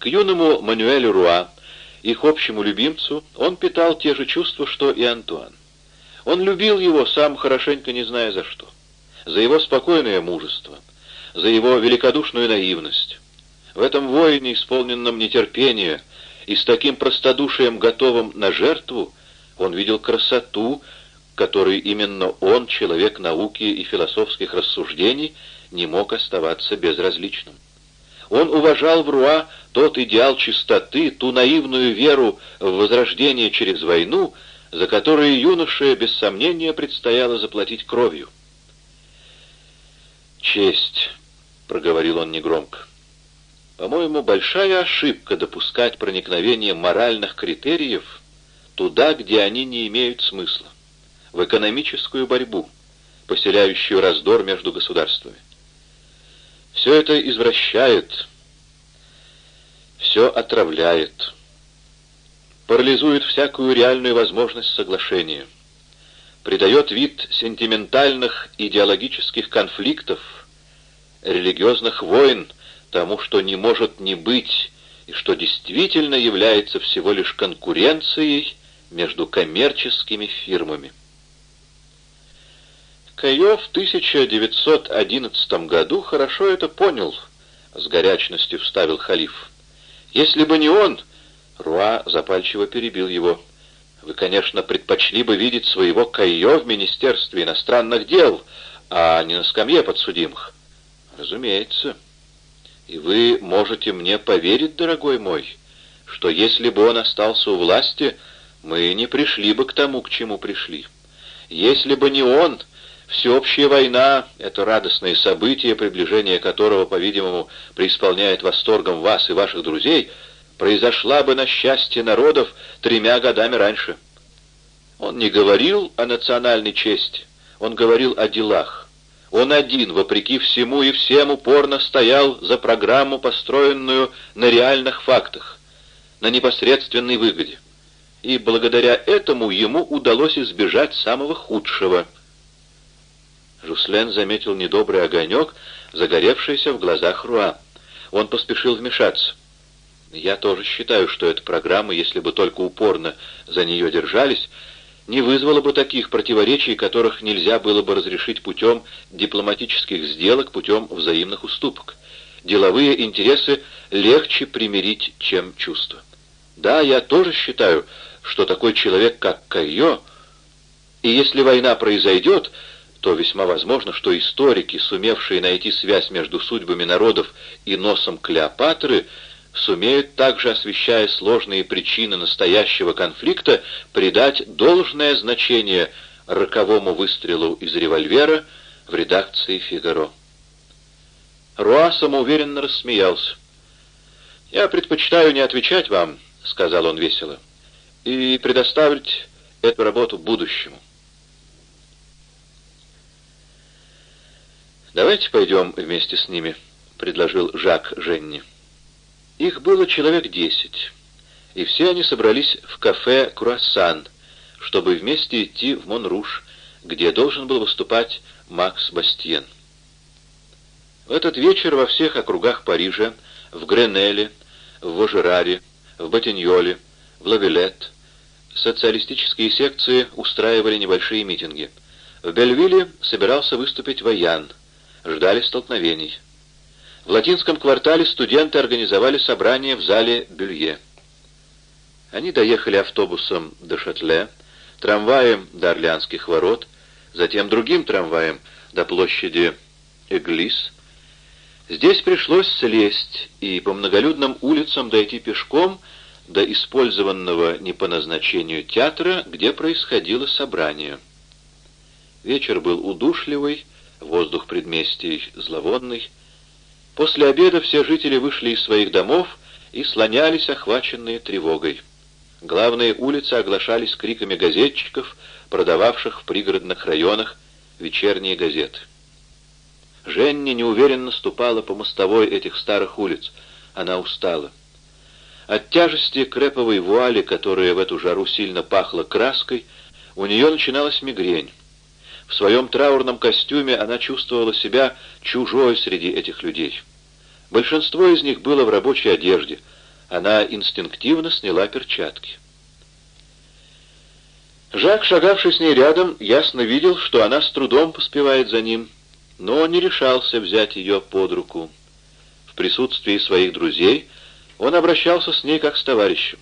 К юному Мануэлю Руа, их общему любимцу, он питал те же чувства, что и Антуан. Он любил его, сам хорошенько не зная за что. За его спокойное мужество, за его великодушную наивность. В этом воине, исполненном нетерпения и с таким простодушием готовым на жертву, он видел красоту, которой именно он, человек науки и философских рассуждений, не мог оставаться безразличным. Он уважал в Руа тот идеал чистоты, ту наивную веру в возрождение через войну, за которые юноше, без сомнения, предстояло заплатить кровью. «Честь», — проговорил он негромко. «По-моему, большая ошибка допускать проникновение моральных критериев туда, где они не имеют смысла, в экономическую борьбу, поселяющую раздор между государствами. Все это извращает, все отравляет, парализует всякую реальную возможность соглашения, придает вид сентиментальных идеологических конфликтов, религиозных войн тому, что не может не быть и что действительно является всего лишь конкуренцией между коммерческими фирмами. Кайо в 1911 году хорошо это понял, с горячностью вставил халиф. Если бы не он, Руа запальчиво перебил его. Вы, конечно, предпочли бы видеть своего Кайо в Министерстве иностранных дел, а не на скамье подсудимых. Разумеется. И вы можете мне поверить, дорогой мой, что если бы он остался у власти, мы не пришли бы к тому, к чему пришли. Если бы не он, Всеобщая война — это радостное событие, приближение которого, по-видимому, преисполняет восторгом вас и ваших друзей, произошла бы на счастье народов тремя годами раньше. Он не говорил о национальной чести, он говорил о делах. Он один, вопреки всему и всем, упорно стоял за программу, построенную на реальных фактах, на непосредственной выгоде. И благодаря этому ему удалось избежать самого худшего — Жуслен заметил недобрый огонек, загоревшийся в глазах Руа. Он поспешил вмешаться. «Я тоже считаю, что эта программа, если бы только упорно за нее держались, не вызвала бы таких противоречий, которых нельзя было бы разрешить путем дипломатических сделок, путем взаимных уступок. Деловые интересы легче примирить, чем чувства. Да, я тоже считаю, что такой человек, как Кайо, и если война произойдет, то весьма возможно, что историки, сумевшие найти связь между судьбами народов и носом Клеопатры, сумеют также, освещая сложные причины настоящего конфликта, придать должное значение роковому выстрелу из револьвера в редакции «Фигаро». Руа самоуверенно рассмеялся. «Я предпочитаю не отвечать вам», — сказал он весело, — «и предоставить эту работу будущему». «Давайте пойдем вместе с ними», — предложил Жак Женни. Их было человек десять, и все они собрались в кафе «Круассан», чтобы вместе идти в Монруш, где должен был выступать Макс Бастиен. В этот вечер во всех округах Парижа, в Гренеле, в Вожераре, в Батиньоле, в Лавилет, социалистические секции устраивали небольшие митинги. В Бельвилле собирался выступить Ваян — ждали столкновений. В латинском квартале студенты организовали собрание в зале Бюлье. Они доехали автобусом до Шатле, трамваем до Орлеанских ворот, затем другим трамваем до площади Эглис. Здесь пришлось слезть и по многолюдным улицам дойти пешком до использованного не по назначению театра, где происходило собрание. Вечер был удушливый, воздух предместий зловонный. После обеда все жители вышли из своих домов и слонялись, охваченные тревогой. Главные улицы оглашались криками газетчиков, продававших в пригородных районах вечерние газеты. Женни неуверенно ступала по мостовой этих старых улиц. Она устала. От тяжести креповой вуали, которая в эту жару сильно пахла краской, у нее начиналась мигрень. В своем траурном костюме она чувствовала себя чужой среди этих людей. Большинство из них было в рабочей одежде, Она инстинктивно сняла перчатки. Жак, шагавший с ней рядом, ясно видел, что она с трудом поспевает за ним, но не решался взять ее под руку. В присутствии своих друзей он обращался с ней как с товарищем.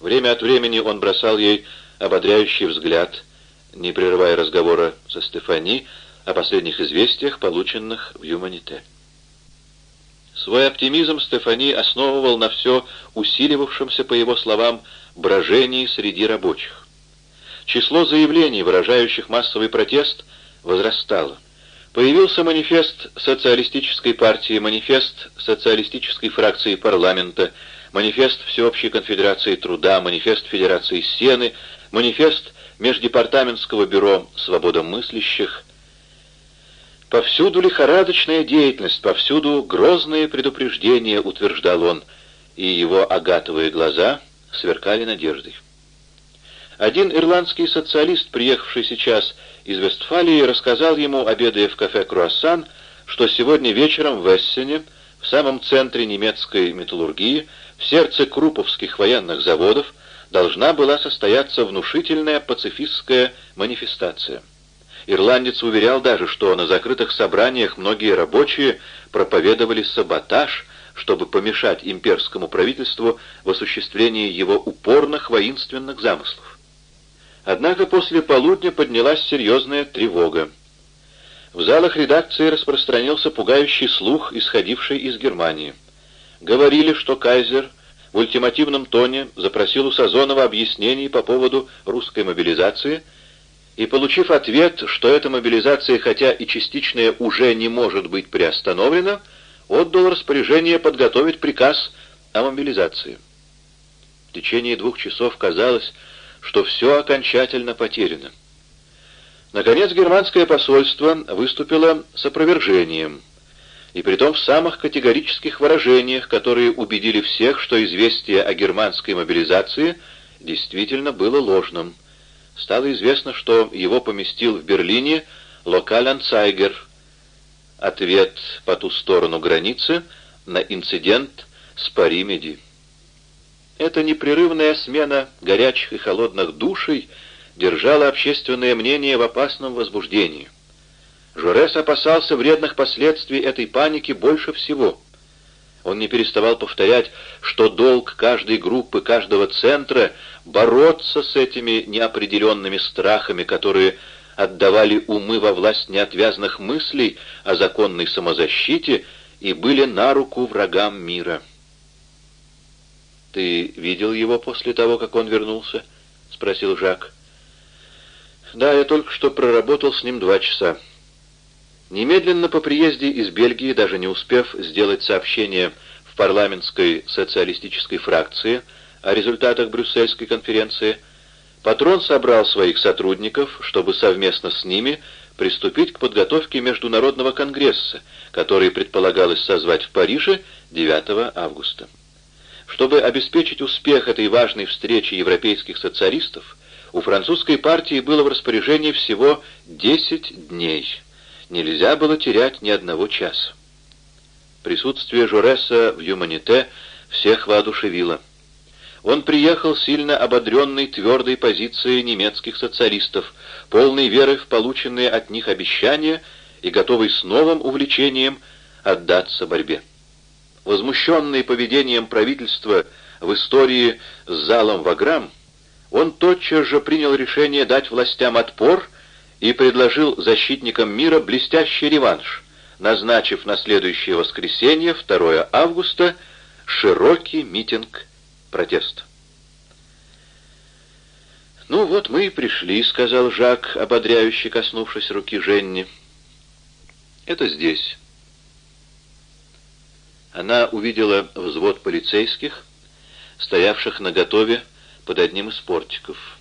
Время от времени он бросал ей ободряющий взгляд, не прерывая разговора со Стефани о последних известиях, полученных в Юманите. Свой оптимизм Стефани основывал на все усиливавшемся, по его словам, брожении среди рабочих. Число заявлений, выражающих массовый протест, возрастало. Появился манифест социалистической партии, манифест социалистической фракции парламента, манифест Всеобщей конфедерации труда, манифест Федерации Сены, манифест Междепартаментского бюро свободомыслящих. Повсюду лихорадочная деятельность, повсюду грозные предупреждения, утверждал он, и его агатовые глаза сверкали надеждой. Один ирландский социалист, приехавший сейчас из Вестфалии, рассказал ему, обедая в кафе «Круассан», что сегодня вечером в Эссене, в самом центре немецкой металлургии, в сердце круповских военных заводов, должна была состояться внушительная пацифистская манифестация. Ирландец уверял даже, что на закрытых собраниях многие рабочие проповедовали саботаж, чтобы помешать имперскому правительству в осуществлении его упорных воинственных замыслов. Однако после полудня поднялась серьезная тревога. В залах редакции распространился пугающий слух, исходивший из Германии. Говорили, что кайзер в ультимативном тоне запросил у Сазонова объяснений по поводу русской мобилизации и, получив ответ, что эта мобилизация, хотя и частичная, уже не может быть приостановлена, отдал распоряжение подготовить приказ о мобилизации. В течение двух часов казалось, что все окончательно потеряно. Наконец германское посольство выступило с опровержением, и притом в самых категорических выражениях, которые убедили всех, что известие о германской мобилизации действительно было ложным. Стало известно, что его поместил в Берлине Локаль-Анцайгер, ответ по ту сторону границы на инцидент с Паримеди. Эта непрерывная смена горячих и холодных душей держала общественное мнение в опасном возбуждении. Жорес опасался вредных последствий этой паники больше всего. Он не переставал повторять, что долг каждой группы, каждого центра — бороться с этими неопределенными страхами, которые отдавали умы во власть неотвязных мыслей о законной самозащите и были на руку врагам мира. «Ты видел его после того, как он вернулся?» — спросил Жак. «Да, я только что проработал с ним два часа. Немедленно по приезде из Бельгии, даже не успев сделать сообщение в парламентской социалистической фракции о результатах Брюссельской конференции, патрон собрал своих сотрудников, чтобы совместно с ними приступить к подготовке Международного конгресса, который предполагалось созвать в Париже 9 августа. Чтобы обеспечить успех этой важной встречи европейских социалистов, у французской партии было в распоряжении всего 10 дней. Нельзя было терять ни одного часа. Присутствие Жореса в Юманите всех воодушевило. Он приехал сильно ободренный твердой позицией немецких социалистов, полной веры в полученные от них обещания и готовый с новым увлечением отдаться борьбе. Возмущенный поведением правительства в истории с залом Ваграм, он тотчас же принял решение дать властям отпор и предложил защитникам мира блестящий реванш, назначив на следующее воскресенье, 2 августа, широкий митинг протеста. «Ну вот мы и пришли», — сказал Жак, ободряюще коснувшись руки Женни. «Это здесь». Она увидела взвод полицейских, стоявших наготове под одним из портиков.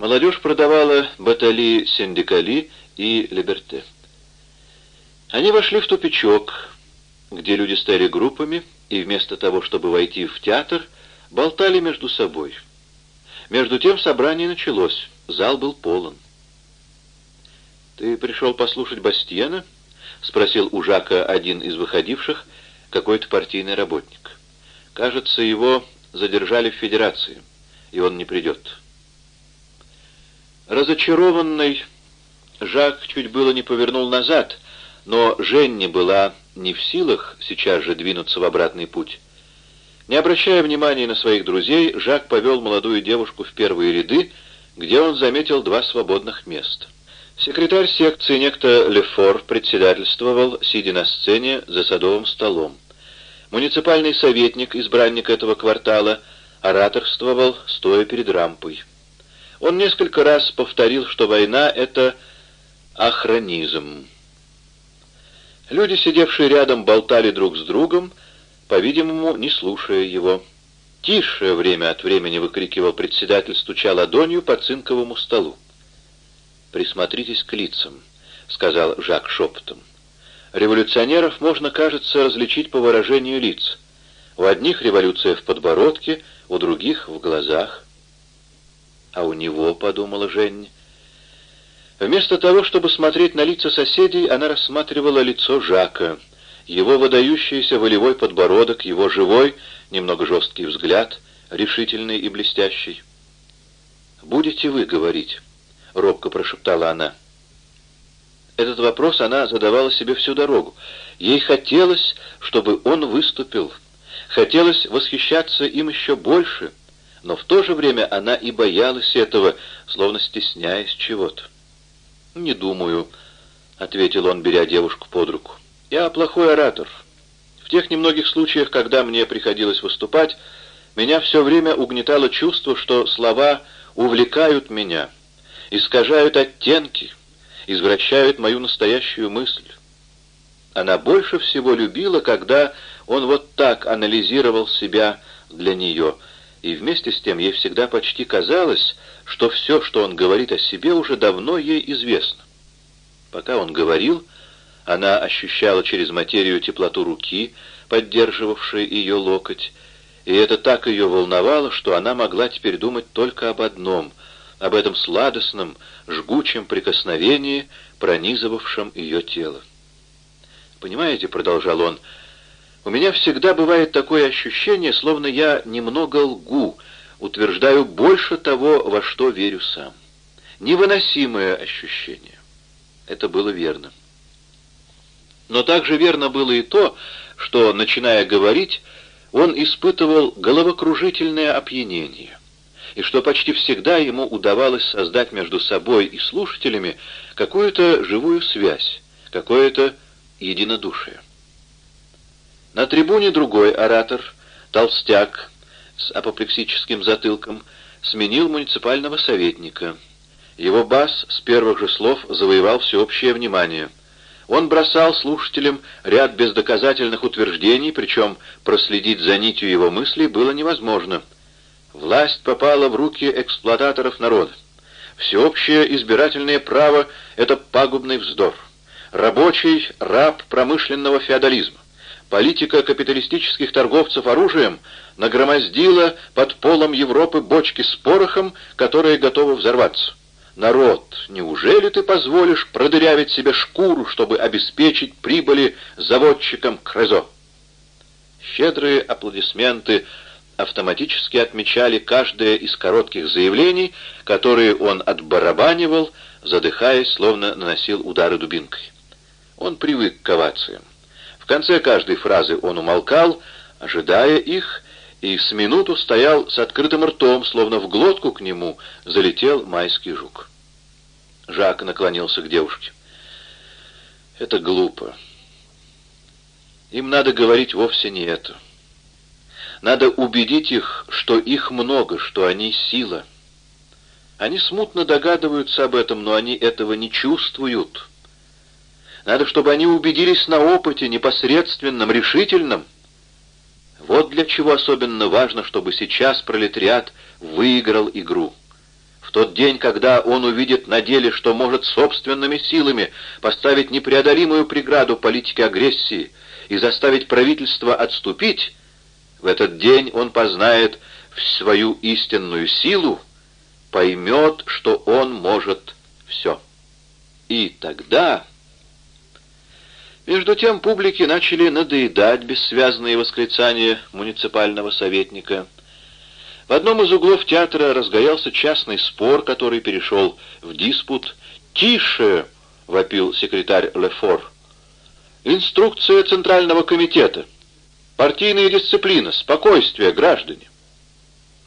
Молодежь продавала батали Синдикали и Либерте. Они вошли в тупичок, где люди стояли группами, и вместо того, чтобы войти в театр, болтали между собой. Между тем собрание началось, зал был полон. «Ты пришел послушать Бастиена?» — спросил у Жака один из выходивших — какой-то партийный работник. Кажется, его задержали в Федерации, и он не придет. Разочарованный, Жак чуть было не повернул назад, но Женни была не в силах сейчас же двинуться в обратный путь. Не обращая внимания на своих друзей, Жак повел молодую девушку в первые ряды, где он заметил два свободных места. Секретарь секции, некто Лефор, председательствовал, сидя на сцене за садовым столом. Муниципальный советник, избранник этого квартала, ораторствовал, стоя перед рампой. Он несколько раз повторил, что война — это охранизм. Люди, сидевшие рядом, болтали друг с другом, по-видимому, не слушая его. «Тише!» — время от времени выкрикивал председатель, стуча ладонью по цинковому столу. «Присмотритесь к лицам», — сказал Жак шепотом. «Революционеров можно, кажется, различить по выражению лиц. У одних революция в подбородке, у других — в глазах». «А у него», — подумала Женя. Вместо того, чтобы смотреть на лица соседей, она рассматривала лицо Жака, его выдающийся волевой подбородок, его живой, немного жесткий взгляд, решительный и блестящий. «Будете вы говорить?» — робко прошептала она. Этот вопрос она задавала себе всю дорогу. Ей хотелось, чтобы он выступил. Хотелось восхищаться им еще больше — но в то же время она и боялась этого, словно стесняясь чего-то. «Не думаю», — ответил он, беря девушку под руку. «Я плохой оратор. В тех немногих случаях, когда мне приходилось выступать, меня все время угнетало чувство, что слова увлекают меня, искажают оттенки, извращают мою настоящую мысль. Она больше всего любила, когда он вот так анализировал себя для нее — и вместе с тем ей всегда почти казалось, что все, что он говорит о себе, уже давно ей известно. Пока он говорил, она ощущала через материю теплоту руки, поддерживавшей ее локоть, и это так ее волновало, что она могла теперь думать только об одном, об этом сладостном, жгучем прикосновении, пронизывавшем ее тело. «Понимаете», — продолжал он, — у меня всегда бывает такое ощущение, словно я немного лгу, утверждаю больше того, во что верю сам. Невыносимое ощущение. Это было верно. Но также верно было и то, что, начиная говорить, он испытывал головокружительное опьянение, и что почти всегда ему удавалось создать между собой и слушателями какую-то живую связь, какое-то единодушие. На трибуне другой оратор, толстяк с апоплексическим затылком, сменил муниципального советника. Его бас с первых же слов завоевал всеобщее внимание. Он бросал слушателям ряд бездоказательных утверждений, причем проследить за нитью его мыслей было невозможно. Власть попала в руки эксплуататоров народа. Всеобщее избирательное право — это пагубный вздор. Рабочий — раб промышленного феодализма. Политика капиталистических торговцев оружием нагромоздила под полом Европы бочки с порохом, которые готовы взорваться. Народ, неужели ты позволишь продырявить себе шкуру, чтобы обеспечить прибыли заводчикам Крезо? Щедрые аплодисменты автоматически отмечали каждое из коротких заявлений, которые он отбарабанивал, задыхаясь, словно наносил удары дубинкой. Он привык к овациям конце каждой фразы он умолкал, ожидая их, и с минуту стоял с открытым ртом, словно в глотку к нему залетел майский жук. Жак наклонился к девушке. «Это глупо. Им надо говорить вовсе не это. Надо убедить их, что их много, что они сила. Они смутно догадываются об этом, но они этого не чувствуют». Надо, чтобы они убедились на опыте, непосредственном, решительном. Вот для чего особенно важно, чтобы сейчас пролетариат выиграл игру. В тот день, когда он увидит на деле, что может собственными силами поставить непреодолимую преграду политике агрессии и заставить правительство отступить, в этот день он познает свою истинную силу, поймет, что он может все. И тогда... Между тем публике начали надоедать бессвязные восклицания муниципального советника. В одном из углов театра разгорелся частный спор, который перешел в диспут. «Тише!» — вопил секретарь Лефор. «Инструкция Центрального комитета. Партийная дисциплина, спокойствие, граждане!»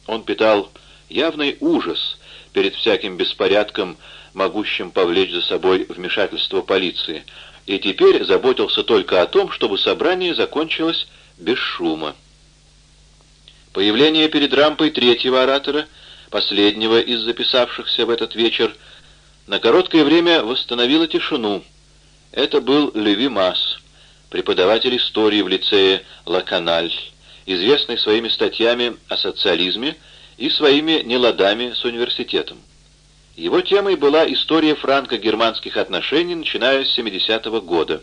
Он питал явный ужас перед всяким беспорядком, могущим повлечь за собой вмешательство полиции, и теперь заботился только о том, чтобы собрание закончилось без шума. Появление перед рампой третьего оратора, последнего из записавшихся в этот вечер, на короткое время восстановило тишину. Это был Леви Масс, преподаватель истории в лицее Лаканаль, известный своими статьями о социализме и своими неладами с университетом. Его темой была история франко-германских отношений, начиная с 70-го года.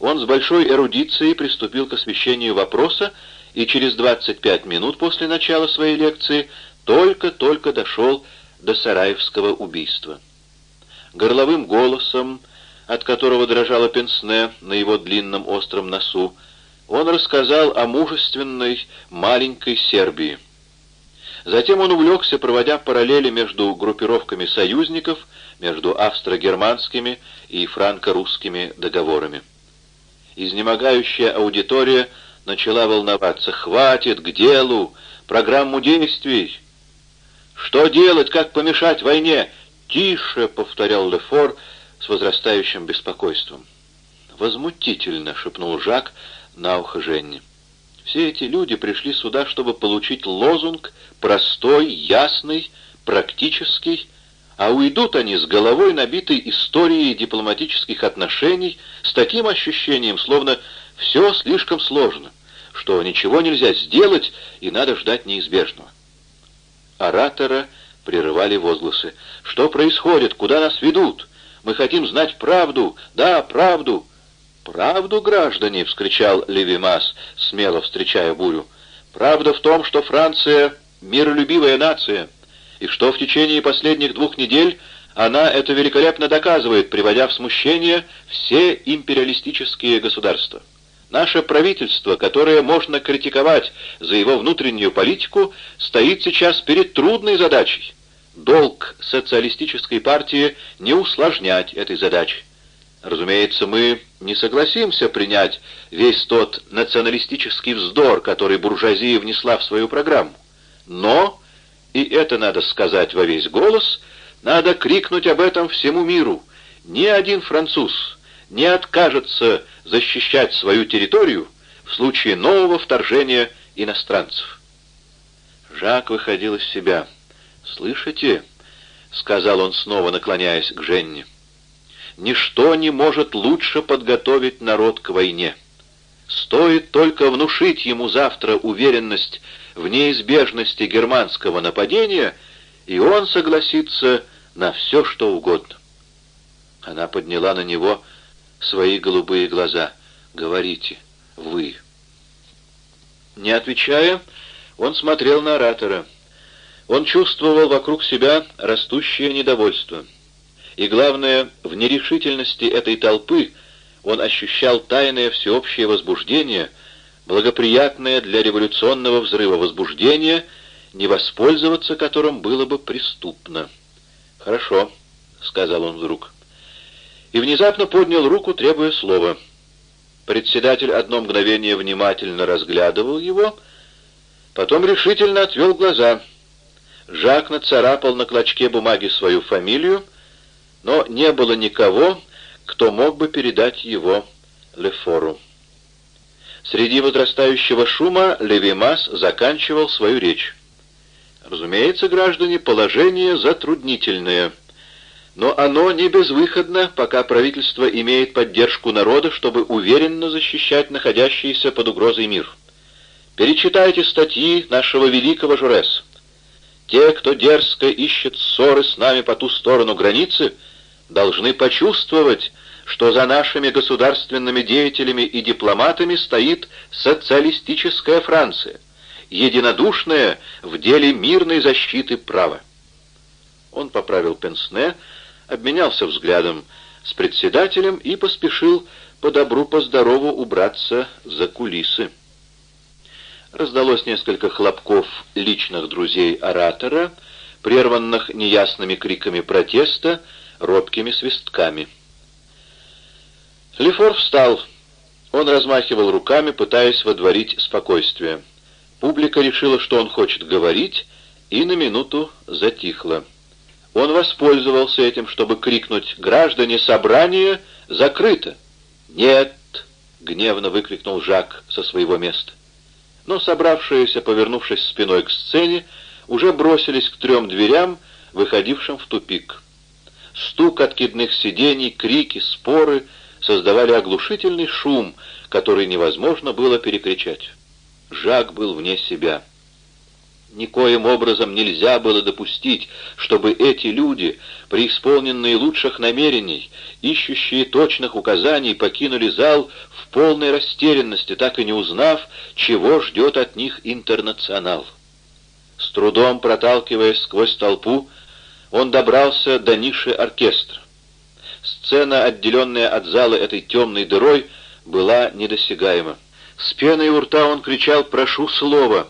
Он с большой эрудицией приступил к освещению вопроса и через 25 минут после начала своей лекции только-только дошел до Сараевского убийства. Горловым голосом, от которого дрожало пенсне на его длинном остром носу, он рассказал о мужественной маленькой Сербии. Затем он увлекся, проводя параллели между группировками союзников, между австро-германскими и франко-русскими договорами. Изнемогающая аудитория начала волноваться. «Хватит, к делу! Программу действий!» «Что делать? Как помешать войне?» «Тише!» — повторял Лефор с возрастающим беспокойством. «Возмутительно!» — шепнул Жак на ухо Женни. Все эти люди пришли сюда, чтобы получить лозунг, простой, ясный, практический, а уйдут они с головой, набитой историей дипломатических отношений, с таким ощущением, словно все слишком сложно, что ничего нельзя сделать и надо ждать неизбежного. Оратора прерывали возгласы. «Что происходит? Куда нас ведут? Мы хотим знать правду! Да, правду!» «Правду, граждане!» — вскричал Левимас, смело встречая бурю. «Правда в том, что Франция — миролюбивая нация, и что в течение последних двух недель она это великолепно доказывает, приводя в смущение все империалистические государства. Наше правительство, которое можно критиковать за его внутреннюю политику, стоит сейчас перед трудной задачей. Долг социалистической партии не усложнять этой задачи. Разумеется, мы не согласимся принять весь тот националистический вздор, который буржуазия внесла в свою программу. Но, и это надо сказать во весь голос, надо крикнуть об этом всему миру. Ни один француз не откажется защищать свою территорию в случае нового вторжения иностранцев. Жак выходил из себя. «Слышите?» — сказал он снова, наклоняясь к Женне ничто не может лучше подготовить народ к войне. Стоит только внушить ему завтра уверенность в неизбежности германского нападения, и он согласится на все, что угодно. Она подняла на него свои голубые глаза. «Говорите, вы». Не отвечая, он смотрел на оратора. Он чувствовал вокруг себя растущее недовольство и, главное, в нерешительности этой толпы он ощущал тайное всеобщее возбуждение, благоприятное для революционного взрыва возбуждение, не воспользоваться которым было бы преступно. «Хорошо», — сказал он вдруг. И внезапно поднял руку, требуя слова. Председатель одно мгновение внимательно разглядывал его, потом решительно отвел глаза. Жак нацарапал на клочке бумаги свою фамилию, но не было никого, кто мог бы передать его Лефору. Среди возрастающего шума Левимас заканчивал свою речь. Разумеется, граждане, положение затруднительное, но оно не безвыходно, пока правительство имеет поддержку народа, чтобы уверенно защищать находящийся под угрозой мир. Перечитайте статьи нашего великого Журеса. Те, кто дерзко ищет ссоры с нами по ту сторону границы — должны почувствовать, что за нашими государственными деятелями и дипломатами стоит социалистическая Франция, единодушная в деле мирной защиты права. Он поправил пенсне, обменялся взглядом с председателем и поспешил по добру, по здорову убраться за кулисы. Раздалось несколько хлопков личных друзей оратора, прерванных неясными криками протеста, робкими свистками. Лефор встал. Он размахивал руками, пытаясь водворить спокойствие. Публика решила, что он хочет говорить, и на минуту затихла. Он воспользовался этим, чтобы крикнуть «Граждане, собрание закрыто!» «Нет!» — гневно выкрикнул Жак со своего места. Но собравшиеся, повернувшись спиной к сцене, уже бросились к трем дверям, выходившим в тупик. Стук откидных сидений, крики, споры создавали оглушительный шум, который невозможно было перекричать. Жак был вне себя. Никоим образом нельзя было допустить, чтобы эти люди, преисполненные лучших намерений, ищущие точных указаний, покинули зал в полной растерянности, так и не узнав, чего ждет от них интернационал. С трудом проталкиваясь сквозь толпу, он добрался до ниши оркестра. Сцена, отделенная от зала этой темной дырой, была недосягаема. С пеной у рта он кричал «Прошу слова!»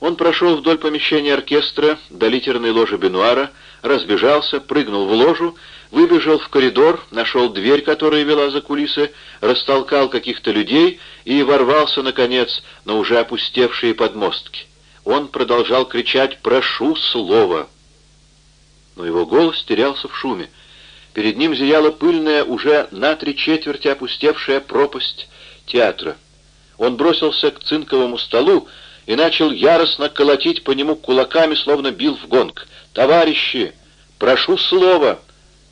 Он прошел вдоль помещения оркестра до литерной ложи Бенуара, разбежался, прыгнул в ложу, выбежал в коридор, нашел дверь, которая вела за кулисы, растолкал каких-то людей и ворвался, наконец, на уже опустевшие подмостки. Он продолжал кричать «Прошу слова!». Но его голос терялся в шуме. Перед ним зияла пыльная, уже на три четверти опустевшая пропасть театра. Он бросился к цинковому столу, и начал яростно колотить по нему кулаками, словно бил в гонг. «Товарищи, прошу слова!»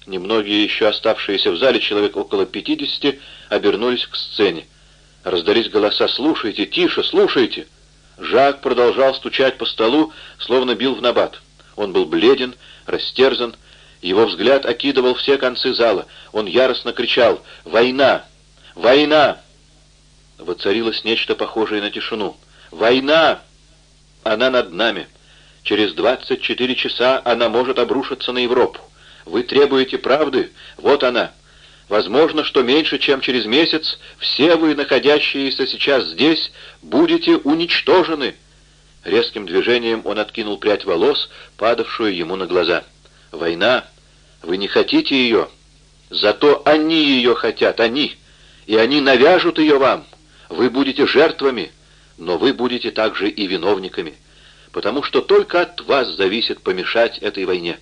Немногие еще оставшиеся в зале, человек около пятидесяти, обернулись к сцене. Раздались голоса «Слушайте! Тише! Слушайте!» Жак продолжал стучать по столу, словно бил в набат. Он был бледен, растерзан, его взгляд окидывал все концы зала. Он яростно кричал «Война! Война!» Воцарилось нечто похожее на тишину. Война! Она над нами. Через 24 часа она может обрушиться на Европу. Вы требуете правды? Вот она. Возможно, что меньше, чем через месяц, все вы, находящиеся сейчас здесь, будете уничтожены. Резким движением он откинул прядь волос, падавшую ему на глаза. «Война! Вы не хотите ее? Зато они ее хотят, они! И они навяжут ее вам! Вы будете жертвами!» но вы будете также и виновниками, потому что только от вас зависит помешать этой войне.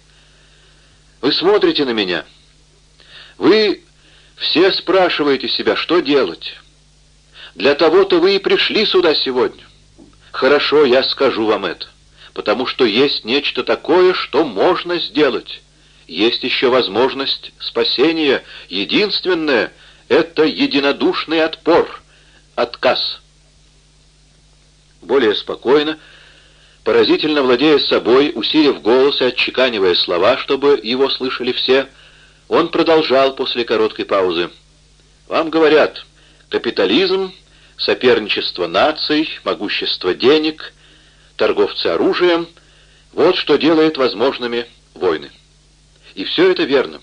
Вы смотрите на меня. Вы все спрашиваете себя, что делать. Для того-то вы и пришли сюда сегодня. Хорошо, я скажу вам это, потому что есть нечто такое, что можно сделать. Есть еще возможность спасения. Единственное — это единодушный отпор, отказ более спокойно, поразительно владея собой, усилив голос и отчеканивая слова, чтобы его слышали все, он продолжал после короткой паузы. «Вам говорят, капитализм, соперничество наций, могущество денег, торговцы оружием — вот что делает возможными войны. И все это верно.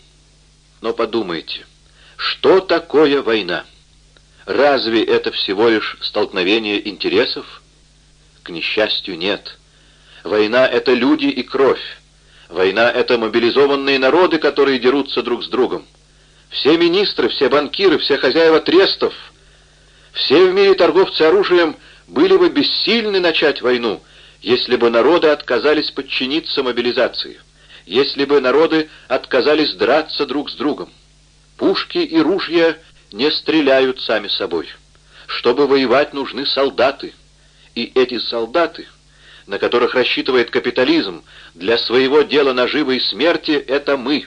Но подумайте, что такое война? Разве это всего лишь столкновение интересов? К несчастью, нет. Война — это люди и кровь. Война — это мобилизованные народы, которые дерутся друг с другом. Все министры, все банкиры, все хозяева трестов, все в мире торговцы оружием были бы бессильны начать войну, если бы народы отказались подчиниться мобилизации, если бы народы отказались драться друг с другом. Пушки и ружья не стреляют сами собой. Чтобы воевать, нужны солдаты. И эти солдаты, на которых рассчитывает капитализм для своего дела наживы и смерти, это мы.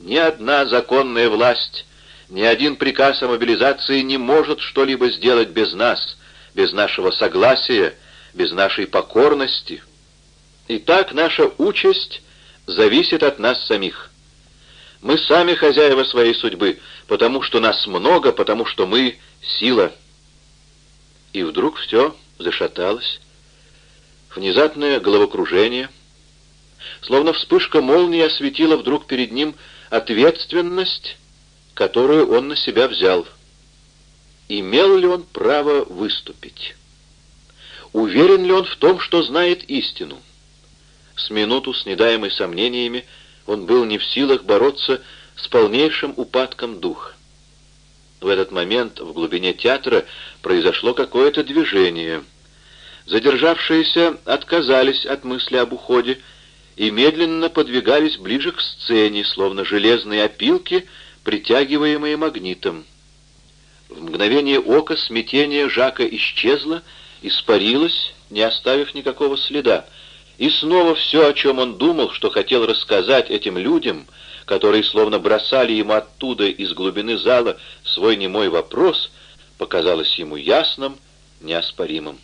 Ни одна законная власть, ни один приказ о мобилизации не может что-либо сделать без нас, без нашего согласия, без нашей покорности. И так наша участь зависит от нас самих. Мы сами хозяева своей судьбы, потому что нас много, потому что мы — сила. И вдруг все зашаталась. Внезапное головокружение. Словно вспышка молнии осветила вдруг перед ним ответственность, которую он на себя взял. Имел ли он право выступить? уверен ли он в том, что знает истину. С минуту, с недаемой сомнениями, он был не в силах бороться с полнейшим упадком духа. В этот момент в глубине театра произошло какое-то движение. Задержавшиеся отказались от мысли об уходе и медленно подвигались ближе к сцене, словно железные опилки, притягиваемые магнитом. В мгновение ока смятение Жака исчезло, испарилось, не оставив никакого следа, и снова все, о чем он думал, что хотел рассказать этим людям, которые словно бросали ему оттуда из глубины зала свой немой вопрос, показалось ему ясным, неоспоримым.